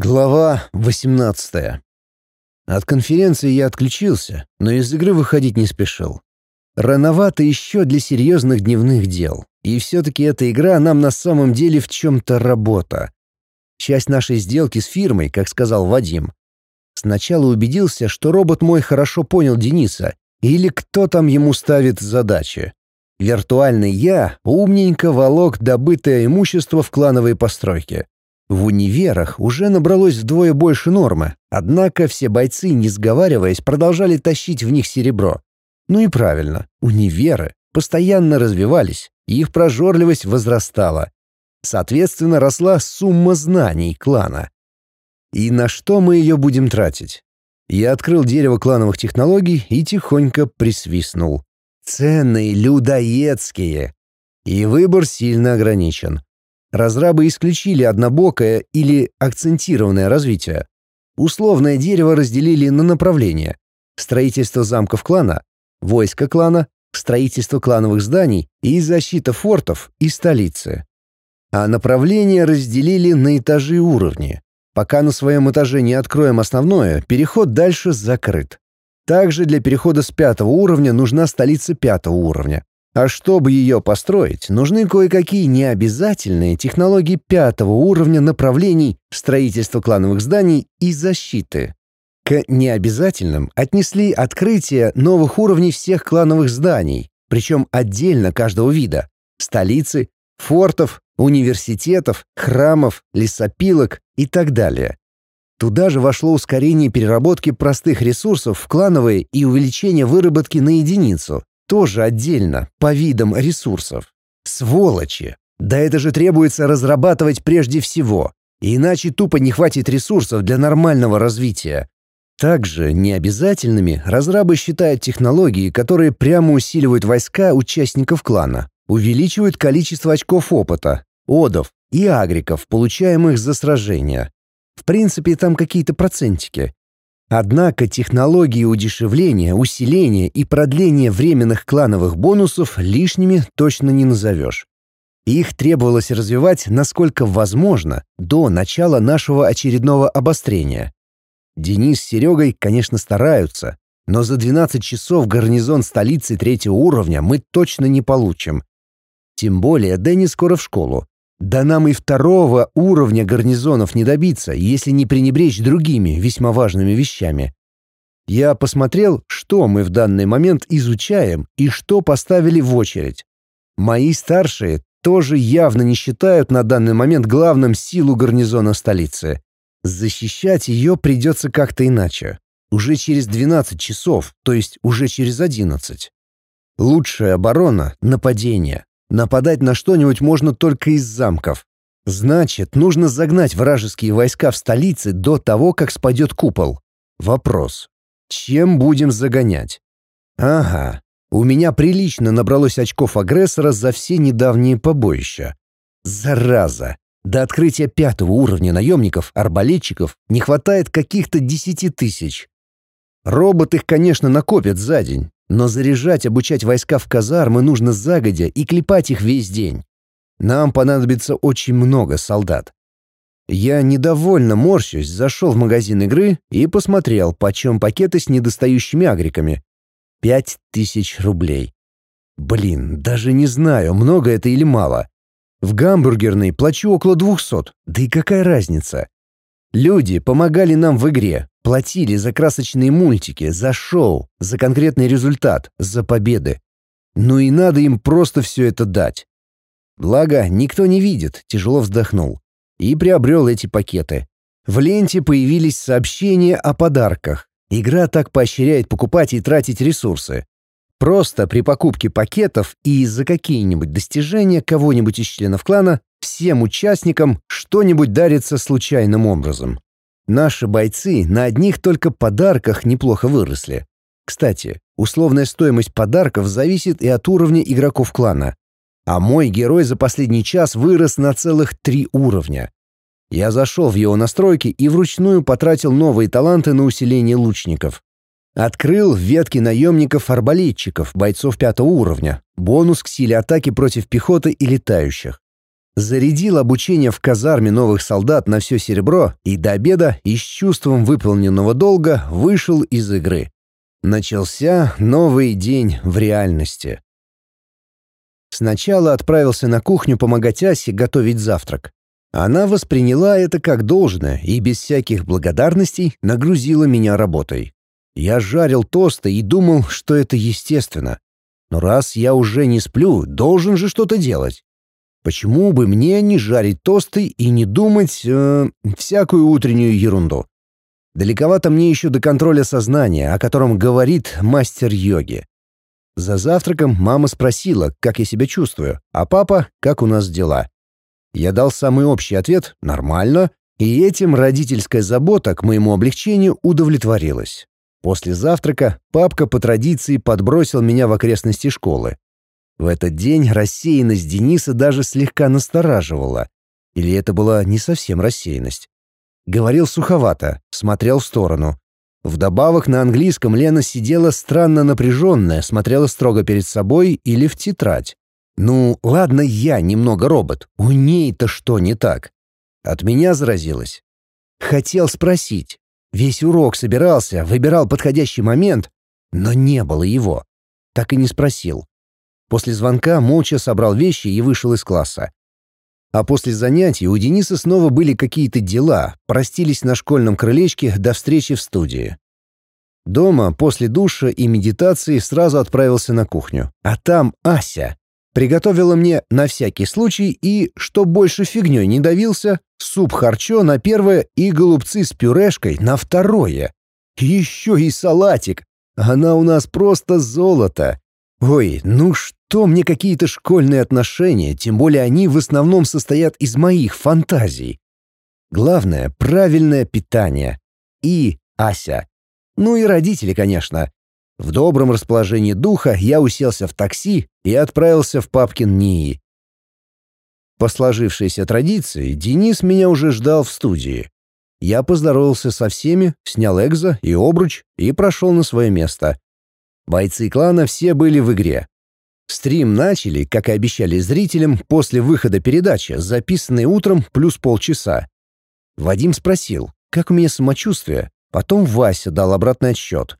Глава 18. От конференции я отключился, но из игры выходить не спешил. Рановато еще для серьезных дневных дел, и все-таки эта игра нам на самом деле в чем-то работа. Часть нашей сделки с фирмой, как сказал Вадим. Сначала убедился, что робот мой хорошо понял Дениса, или кто там ему ставит задачи. Виртуальный я умненько волок добытое имущество в клановые постройки. В универах уже набралось вдвое больше нормы, однако все бойцы, не сговариваясь, продолжали тащить в них серебро. Ну и правильно, универы постоянно развивались, и их прожорливость возрастала. Соответственно, росла сумма знаний клана. И на что мы ее будем тратить? Я открыл дерево клановых технологий и тихонько присвистнул. Ценные, людоедские. И выбор сильно ограничен. Разрабы исключили однобокое или акцентированное развитие. Условное дерево разделили на направления. Строительство замков клана, войска клана, строительство клановых зданий и защита фортов и столицы. А направления разделили на этажи и уровни. Пока на своем этаже не откроем основное, переход дальше закрыт. Также для перехода с пятого уровня нужна столица пятого уровня. А чтобы ее построить, нужны кое-какие необязательные технологии пятого уровня направлений строительства клановых зданий и защиты. К необязательным отнесли открытие новых уровней всех клановых зданий, причем отдельно каждого вида — столицы, фортов, университетов, храмов, лесопилок и так далее. Туда же вошло ускорение переработки простых ресурсов в клановые и увеличение выработки на единицу, тоже отдельно, по видам ресурсов. Сволочи! Да это же требуется разрабатывать прежде всего, иначе тупо не хватит ресурсов для нормального развития. Также необязательными разрабы считают технологии, которые прямо усиливают войска участников клана, увеличивают количество очков опыта, одов и агриков, получаемых за сражения. В принципе, там какие-то процентики. Однако технологии удешевления, усиления и продления временных клановых бонусов лишними точно не назовешь. Их требовалось развивать, насколько возможно, до начала нашего очередного обострения. Денис с Серегой, конечно, стараются, но за 12 часов гарнизон столицы третьего уровня мы точно не получим. Тем более Дэнни скоро в школу, да нам и второго уровня гарнизонов не добиться, если не пренебречь другими весьма важными вещами. Я посмотрел, что мы в данный момент изучаем и что поставили в очередь. Мои старшие тоже явно не считают на данный момент главным силу гарнизона столицы. Защищать ее придется как-то иначе. Уже через 12 часов, то есть уже через 11. Лучшая оборона — нападение. Нападать на что-нибудь можно только из замков. Значит, нужно загнать вражеские войска в столице до того, как спадет купол. Вопрос. Чем будем загонять? Ага, у меня прилично набралось очков агрессора за все недавние побоища. Зараза! До открытия пятого уровня наемников, арбалетчиков не хватает каких-то десяти тысяч. Робот их, конечно, накопит за день, но заряжать, обучать войска в казармы нужно загодя и клепать их весь день. Нам понадобится очень много солдат. Я недовольно морщусь, зашел в магазин игры и посмотрел, почем пакеты с недостающими агриками. Пять тысяч рублей. Блин, даже не знаю, много это или мало. В гамбургерной плачу около двухсот, да и какая разница? Люди помогали нам в игре, платили за красочные мультики, за шоу, за конкретный результат, за победы. Ну и надо им просто все это дать. Благо, никто не видит, тяжело вздохнул. И приобрел эти пакеты. В ленте появились сообщения о подарках. Игра так поощряет покупать и тратить ресурсы. Просто при покупке пакетов и за какие-нибудь достижения кого-нибудь из членов клана всем участникам что-нибудь дарится случайным образом. Наши бойцы на одних только подарках неплохо выросли. Кстати, условная стоимость подарков зависит и от уровня игроков клана. А мой герой за последний час вырос на целых три уровня. Я зашел в его настройки и вручную потратил новые таланты на усиление лучников. Открыл ветки наемников-арбалетчиков, бойцов пятого уровня, бонус к силе атаки против пехоты и летающих. Зарядил обучение в казарме новых солдат на все серебро и до обеда и с чувством выполненного долга вышел из игры. Начался новый день в реальности. Сначала отправился на кухню помогать Асе готовить завтрак. Она восприняла это как должное и без всяких благодарностей нагрузила меня работой. Я жарил тосты и думал, что это естественно. Но раз я уже не сплю, должен же что-то делать. Почему бы мне не жарить тосты и не думать э, всякую утреннюю ерунду? Далековато мне еще до контроля сознания, о котором говорит мастер йоги. За завтраком мама спросила, как я себя чувствую, а папа, как у нас дела. Я дал самый общий ответ «нормально», и этим родительская забота к моему облегчению удовлетворилась. После завтрака папка по традиции подбросил меня в окрестности школы. В этот день рассеянность Дениса даже слегка настораживала. Или это была не совсем рассеянность. Говорил суховато, смотрел в сторону. Вдобавок на английском Лена сидела странно напряженная, смотрела строго перед собой или в тетрадь. Ну, ладно, я немного робот. У ней-то что не так? От меня заразилась. Хотел спросить. Весь урок собирался, выбирал подходящий момент, но не было его. Так и не спросил. После звонка молча собрал вещи и вышел из класса. А после занятий у Дениса снова были какие-то дела, простились на школьном крылечке до встречи в студии. Дома, после душа и медитации, сразу отправился на кухню. А там Ася. Приготовила мне на всякий случай и, что больше фигней не давился, суп харчо на первое и голубцы с пюрешкой на второе. Еще и салатик. Она у нас просто золото. Ой, ну что мне какие-то школьные отношения, тем более они в основном состоят из моих фантазий. Главное — правильное питание. И Ася. Ну и родители, конечно. В добром расположении духа я уселся в такси и отправился в папкин НИИ. По сложившейся традиции, Денис меня уже ждал в студии. Я поздоровался со всеми, снял экзо и обруч и прошел на свое место. Бойцы клана все были в игре. Стрим начали, как и обещали зрителям, после выхода передачи, записанной утром плюс полчаса. Вадим спросил, как у меня самочувствие, потом Вася дал обратный отсчет.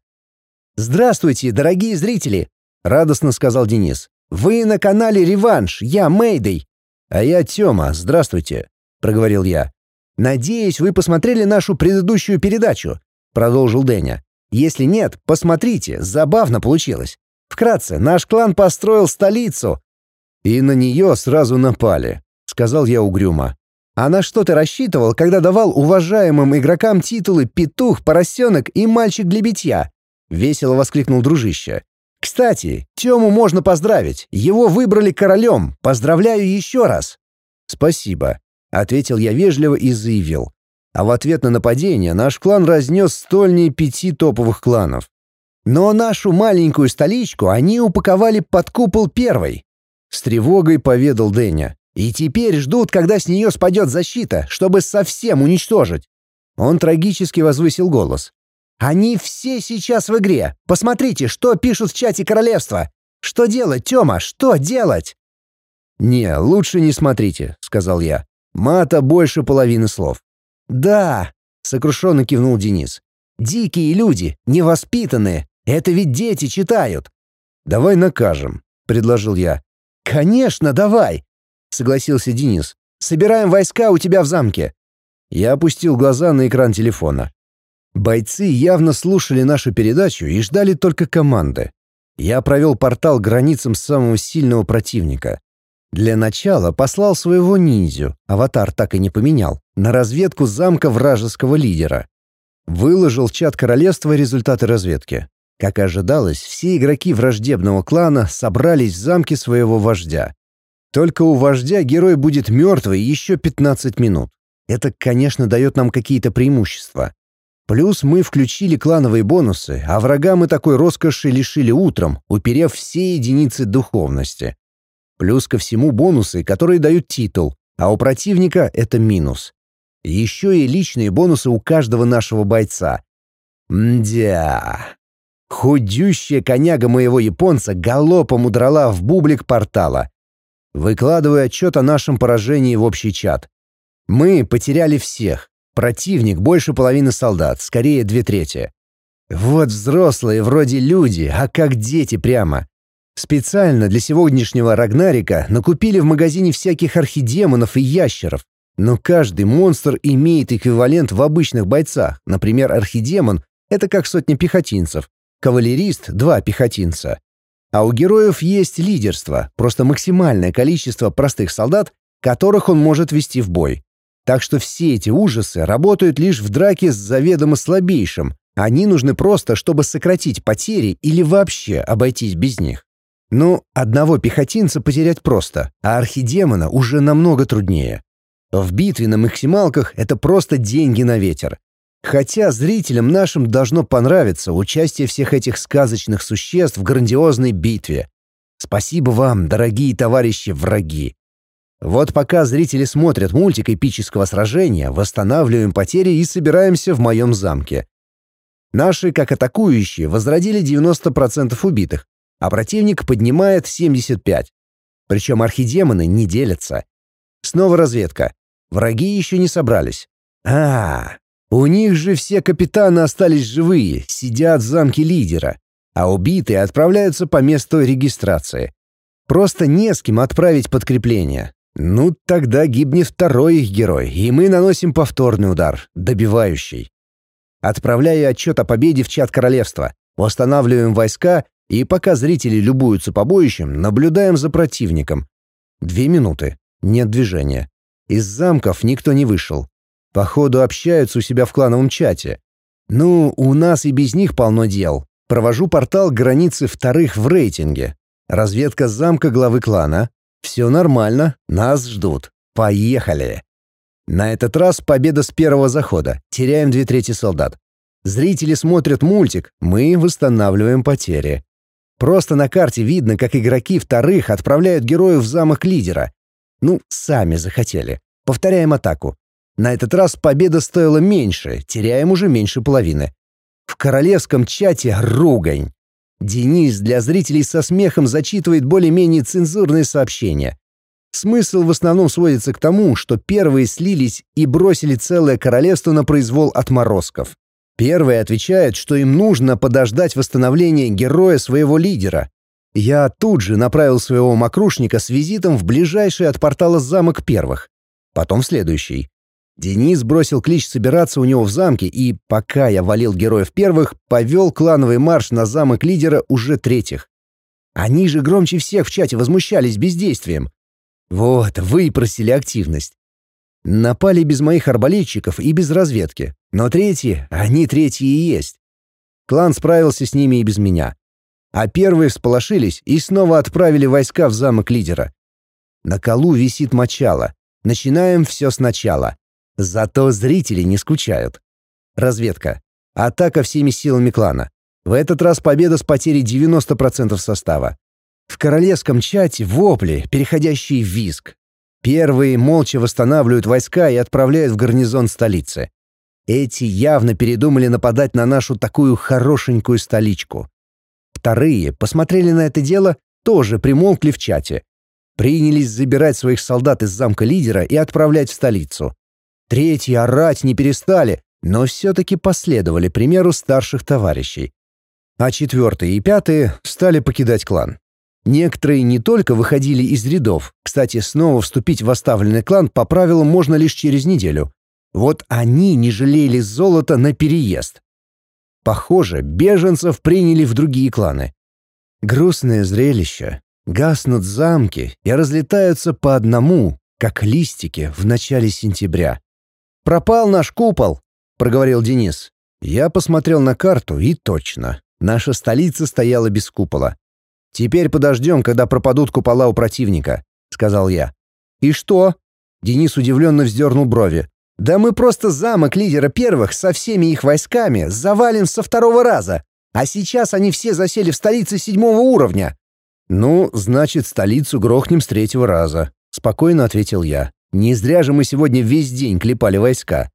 «Здравствуйте, дорогие зрители!» — радостно сказал Денис. «Вы на канале «Реванш», я Мэйдэй». «А я Тёма, здравствуйте», — проговорил я. «Надеюсь, вы посмотрели нашу предыдущую передачу», — продолжил Дэня. Если нет, посмотрите, забавно получилось. Вкратце, наш клан построил столицу. И на нее сразу напали, сказал я угрюмо. А на что ты рассчитывал, когда давал уважаемым игрокам титулы «Петух», «Поросенок» и «Мальчик для битья»? Весело воскликнул дружище. Кстати, Тему можно поздравить. Его выбрали королем. Поздравляю еще раз. Спасибо, ответил я вежливо и заявил. А в ответ на нападение наш клан разнес стольни пяти топовых кланов. Но нашу маленькую столичку они упаковали под купол первой. С тревогой поведал Дэня. И теперь ждут, когда с нее спадет защита, чтобы совсем уничтожить. Он трагически возвысил голос. «Они все сейчас в игре. Посмотрите, что пишут в чате королевства. Что делать, Тёма, что делать?» «Не, лучше не смотрите», — сказал я. «Мата больше половины слов. «Да», — сокрушенно кивнул Денис. «Дикие люди, невоспитанные. Это ведь дети читают». «Давай накажем», — предложил я. «Конечно, давай», — согласился Денис. «Собираем войска у тебя в замке». Я опустил глаза на экран телефона. Бойцы явно слушали нашу передачу и ждали только команды. Я провел портал границам самого сильного противника. Для начала послал своего ниндзю, аватар так и не поменял, на разведку замка вражеского лидера. Выложил в чат королевства результаты разведки. Как и ожидалось, все игроки враждебного клана собрались в замке своего вождя. Только у вождя герой будет мертвый еще 15 минут. Это, конечно, дает нам какие-то преимущества. Плюс мы включили клановые бонусы, а врага мы такой роскоши лишили утром, уперев все единицы духовности. Плюс ко всему бонусы, которые дают титул, а у противника это минус. Еще и личные бонусы у каждого нашего бойца. Мдя. Худющая коняга моего японца галопом удрала в бублик портала. Выкладываю отчет о нашем поражении в общий чат. Мы потеряли всех. Противник больше половины солдат, скорее две трети. Вот взрослые вроде люди, а как дети прямо. Специально для сегодняшнего Рагнарика накупили в магазине всяких архидемонов и ящеров. Но каждый монстр имеет эквивалент в обычных бойцах. Например, архидемон — это как сотня пехотинцев, кавалерист — два пехотинца. А у героев есть лидерство, просто максимальное количество простых солдат, которых он может вести в бой. Так что все эти ужасы работают лишь в драке с заведомо слабейшим. Они нужны просто, чтобы сократить потери или вообще обойтись без них. Ну, одного пехотинца потерять просто, а архидемона уже намного труднее. В битве на максималках это просто деньги на ветер. Хотя зрителям нашим должно понравиться участие всех этих сказочных существ в грандиозной битве. Спасибо вам, дорогие товарищи враги. Вот пока зрители смотрят мультик эпического сражения, восстанавливаем потери и собираемся в моем замке. Наши, как атакующие, возродили 90% убитых, а противник поднимает 75. Причем архидемоны не делятся. Снова разведка. Враги еще не собрались. А, у них же все капитаны остались живые, сидят в замке лидера, а убитые отправляются по месту регистрации. Просто не с кем отправить подкрепление. Ну, тогда гибнет второй их герой, и мы наносим повторный удар, добивающий. Отправляю отчет о победе в чат королевства, восстанавливаем войска и пока зрители любуются побоищем, наблюдаем за противником. Две минуты. Нет движения. Из замков никто не вышел. Походу, общаются у себя в клановом чате. Ну, у нас и без них полно дел. Провожу портал границы вторых в рейтинге. Разведка замка главы клана. Все нормально, нас ждут. Поехали. На этот раз победа с первого захода. Теряем две трети солдат. Зрители смотрят мультик, мы восстанавливаем потери. Просто на карте видно, как игроки вторых отправляют героев в замок лидера. Ну, сами захотели. Повторяем атаку. На этот раз победа стоила меньше, теряем уже меньше половины. В королевском чате ругань. Денис для зрителей со смехом зачитывает более-менее цензурные сообщения. Смысл в основном сводится к тому, что первые слились и бросили целое королевство на произвол отморозков. Первые отвечают, что им нужно подождать восстановления героя своего лидера. Я тут же направил своего мокрушника с визитом в ближайший от портала замок первых. Потом следующий. Денис бросил клич собираться у него в замке и, пока я валил героев первых, повел клановый марш на замок лидера уже третьих. Они же громче всех в чате возмущались бездействием. Вот, выпросили активность. Напали без моих арбалетчиков и без разведки. Но третьи, они третьи и есть. Клан справился с ними и без меня. А первые всполошились и снова отправили войска в замок лидера. На колу висит мочало. Начинаем все сначала. Зато зрители не скучают. Разведка. Атака всеми силами клана. В этот раз победа с потерей 90% состава. В королевском чате вопли, переходящие в визг. Первые молча восстанавливают войска и отправляют в гарнизон столицы. Эти явно передумали нападать на нашу такую хорошенькую столичку. Вторые посмотрели на это дело, тоже примолкли в чате. Принялись забирать своих солдат из замка лидера и отправлять в столицу. Третьи орать не перестали, но все-таки последовали примеру старших товарищей. А четвертые и пятые стали покидать клан. Некоторые не только выходили из рядов, кстати, снова вступить в оставленный клан по правилам можно лишь через неделю, вот они не жалели золота на переезд. Похоже, беженцев приняли в другие кланы. Грустное зрелище. Гаснут замки и разлетаются по одному, как листики в начале сентября. «Пропал наш купол», — проговорил Денис. Я посмотрел на карту, и точно. Наша столица стояла без купола. «Теперь подождем, когда пропадут купола у противника», — сказал я. «И что?» Денис удивленно вздернул брови. Да мы просто замок лидера первых со всеми их войсками завалим со второго раза. А сейчас они все засели в столице седьмого уровня. Ну, значит, столицу грохнем с третьего раза, спокойно ответил я. Не зря же мы сегодня весь день клепали войска.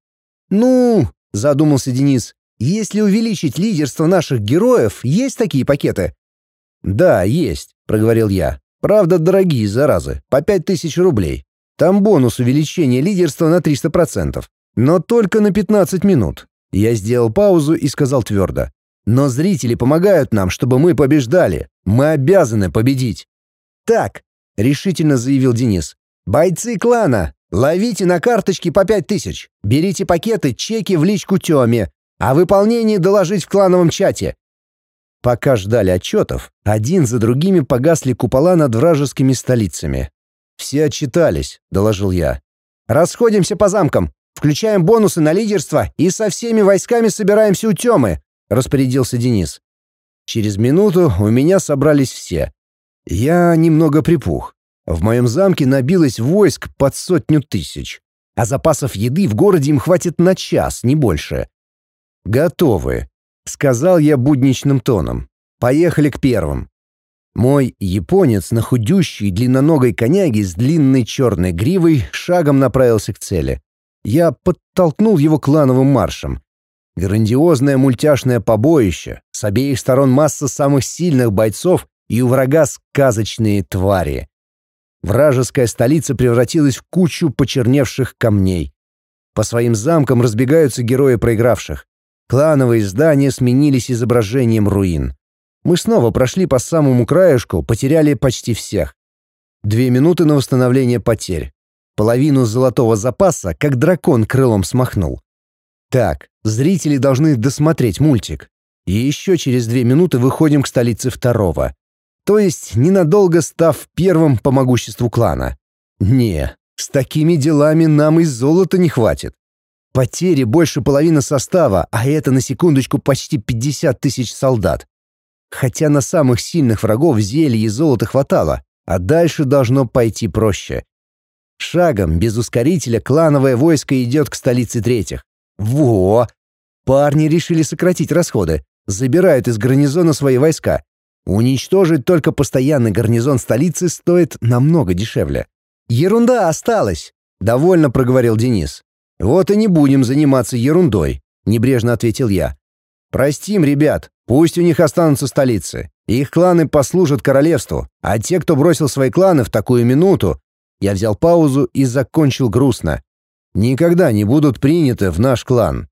Ну, задумался Денис. Если увеличить лидерство наших героев, есть такие пакеты? Да, есть, проговорил я. Правда, дорогие, заразы, по пять тысяч рублей. Там бонус увеличения лидерства на 300%. Но только на 15 минут. Я сделал паузу и сказал твердо. Но зрители помогают нам, чтобы мы побеждали. Мы обязаны победить. Так, решительно заявил Денис. Бойцы клана, ловите на карточки по пять тысяч. Берите пакеты, чеки в личку Тёме. О выполнении доложить в клановом чате. Пока ждали отчетов, один за другими погасли купола над вражескими столицами. «Все отчитались», — доложил я. «Расходимся по замкам. Включаем бонусы на лидерство и со всеми войсками собираемся у Тёмы», — распорядился Денис. Через минуту у меня собрались все. Я немного припух. В моем замке набилось войск под сотню тысяч, а запасов еды в городе им хватит на час, не больше. «Готовы», — сказал я будничным тоном. «Поехали к первым». Мой японец на худющей длинноногой коняге с длинной черной гривой шагом направился к цели. Я подтолкнул его клановым маршем. Грандиозное мультяшное побоище, с обеих сторон масса самых сильных бойцов и у врага сказочные твари. Вражеская столица превратилась в кучу почерневших камней. По своим замкам разбегаются герои проигравших. Клановые здания сменились изображением руин. Мы снова прошли по самому краешку, потеряли почти всех. Две минуты на восстановление потерь. Половину золотого запаса, как дракон крылом смахнул. Так, зрители должны досмотреть мультик. И еще через две минуты выходим к столице второго. То есть ненадолго став первым по могуществу клана. Не, с такими делами нам и золота не хватит. Потери больше половины состава, а это на секундочку почти 50 тысяч солдат. Хотя на самых сильных врагов зелья и золота хватало, а дальше должно пойти проще. Шагом, без ускорителя, клановое войско идет к столице третьих. Во! Парни решили сократить расходы, забирают из гарнизона свои войска. Уничтожить только постоянный гарнизон столицы стоит намного дешевле. «Ерунда осталась», — довольно проговорил Денис. «Вот и не будем заниматься ерундой», — небрежно ответил я. «Простим, ребят, пусть у них останутся столицы. Их кланы послужат королевству, а те, кто бросил свои кланы в такую минуту...» Я взял паузу и закончил грустно. «Никогда не будут приняты в наш клан».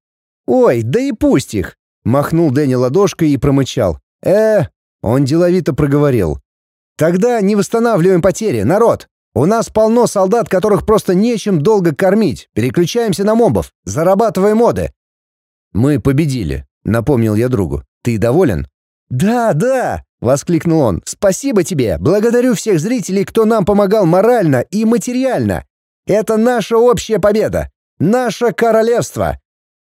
«Ой, да и пусть их!» — махнул Дэнни ладошкой и промычал. «Э, он деловито проговорил. «Тогда не восстанавливаем потери, народ! У нас полно солдат, которых просто нечем долго кормить. Переключаемся на мобов, зарабатываем моды». «Мы победили», — напомнил я другу. «Ты доволен?» «Да, да!» — воскликнул он. «Спасибо тебе! Благодарю всех зрителей, кто нам помогал морально и материально! Это наша общая победа! Наше королевство!»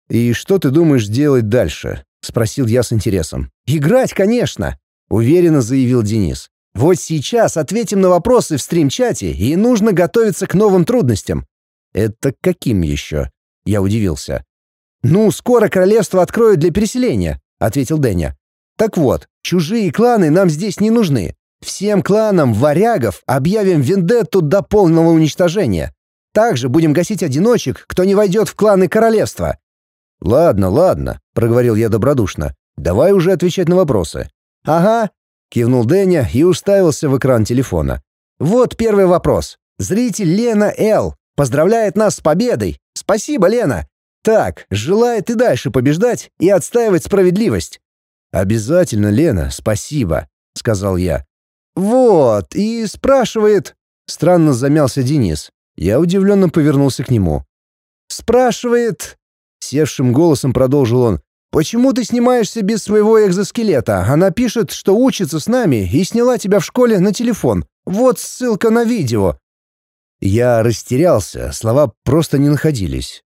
«И что ты думаешь делать дальше?» — спросил я с интересом. «Играть, конечно!» Уверенно заявил Денис. Вот сейчас ответим на вопросы в стрим-чате, и нужно готовиться к новым трудностям. Это каким еще? Я удивился. Ну, скоро королевство откроют для переселения, ответил Дэнни. Так вот, чужие кланы нам здесь не нужны. Всем кланам варягов объявим вендетту до полного уничтожения. Также будем гасить одиночек, кто не войдет в кланы королевства. Ладно, ладно, проговорил я добродушно. Давай уже отвечать на вопросы. «Ага», — кивнул Дэнни и уставился в экран телефона. «Вот первый вопрос. Зритель Лена Л. поздравляет нас с победой. Спасибо, Лена. Так, желает и дальше побеждать и отстаивать справедливость». «Обязательно, Лена, спасибо», — сказал я. «Вот, и спрашивает...» Странно замялся Денис. Я удивленно повернулся к нему. «Спрашивает...» Севшим голосом продолжил он. «Почему ты снимаешься без своего экзоскелета? Она пишет, что учится с нами и сняла тебя в школе на телефон. Вот ссылка на видео». Я растерялся, слова просто не находились.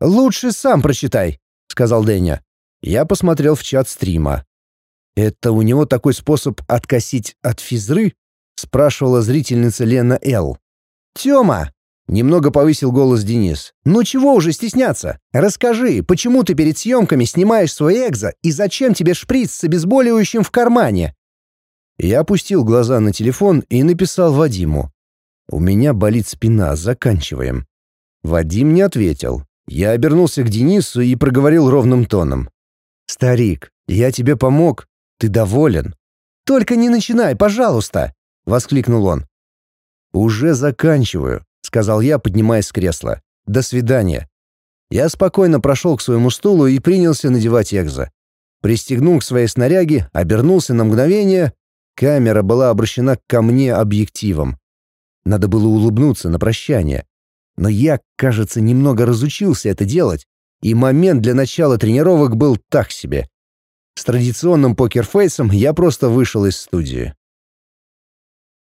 «Лучше сам прочитай», — сказал Дэнни. Я посмотрел в чат стрима. «Это у него такой способ откосить от физры?» — спрашивала зрительница Лена Л. «Тёма, Немного повысил голос Денис. «Ну чего уже стесняться? Расскажи, почему ты перед съемками снимаешь свой экзо и зачем тебе шприц с обезболивающим в кармане?» Я опустил глаза на телефон и написал Вадиму. «У меня болит спина, заканчиваем». Вадим не ответил. Я обернулся к Денису и проговорил ровным тоном. «Старик, я тебе помог. Ты доволен?» «Только не начинай, пожалуйста!» — воскликнул он. «Уже заканчиваю», — сказал я, поднимаясь с кресла. «До свидания». Я спокойно прошел к своему стулу и принялся надевать экзо. Пристегнул к своей снаряге, обернулся на мгновение. Камера была обращена ко мне объективом. Надо было улыбнуться на прощание. Но я, кажется, немного разучился это делать, и момент для начала тренировок был так себе. С традиционным покерфейсом я просто вышел из студии.